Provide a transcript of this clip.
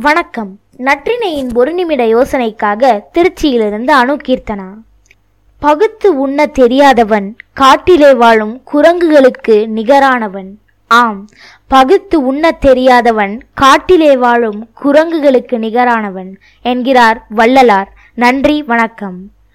வணக்கம். நற்றினையின் ஒரு நிமிட யோசனைக்காக திருச்சியிலிருந்து அணு கீர்த்தனா பகுத்து உண்ண தெரியாதவன் காட்டிலே வாழும் குரங்குகளுக்கு நிகரானவன். ஆம் பகுத்து உண்ணத் தெரியாதவன் காட்டிலே வாழும் குரங்குகளுக்கு நிகரானவன் என்கிறார் வள்ளலார். நன்றி வணக்கம்.